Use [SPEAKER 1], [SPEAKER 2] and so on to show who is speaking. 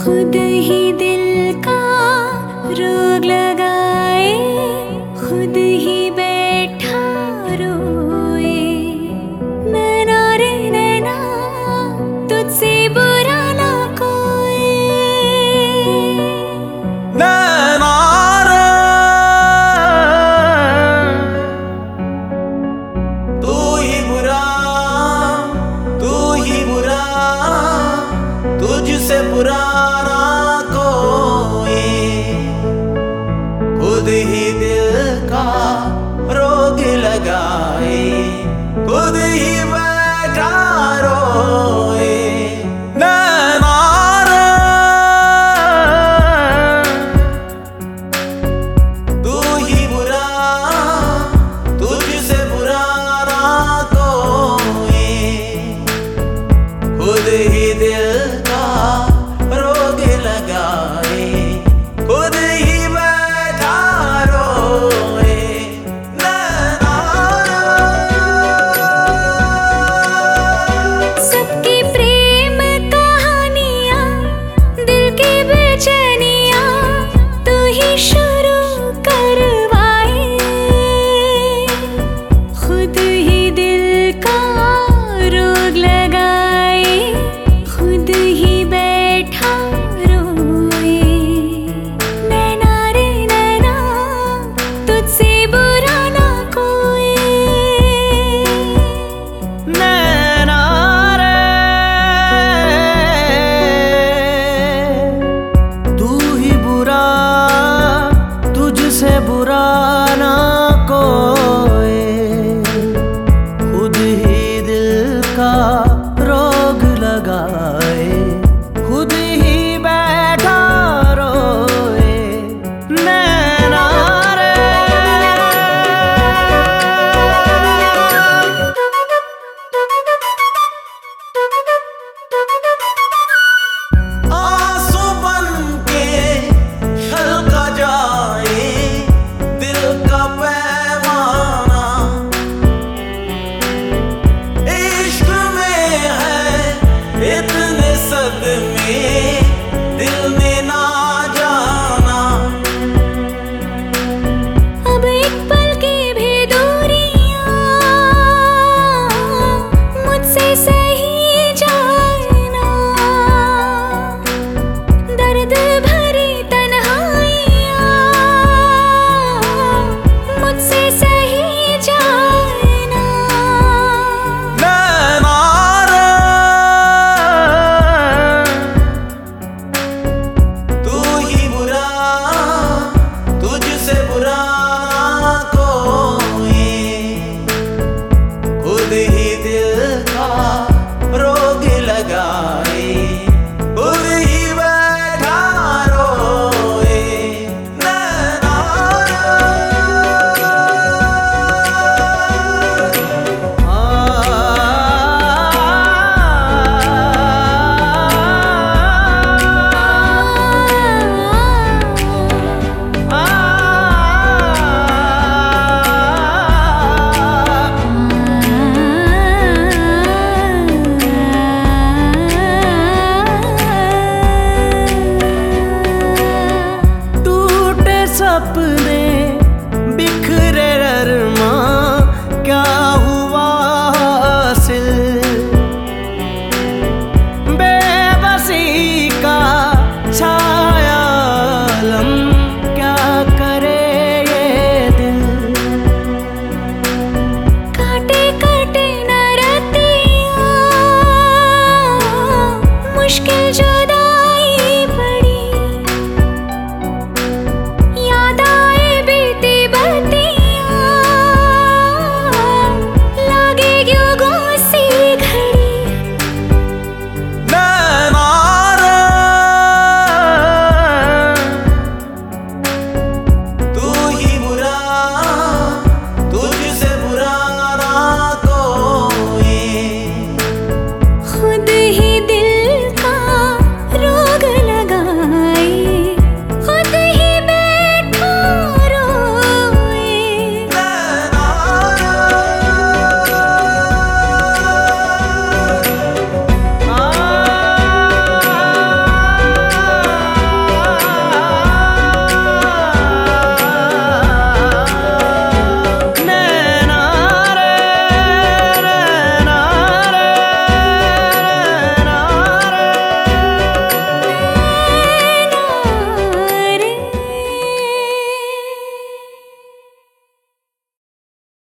[SPEAKER 1] खुद ही दिल का रोग लगाए खुद ही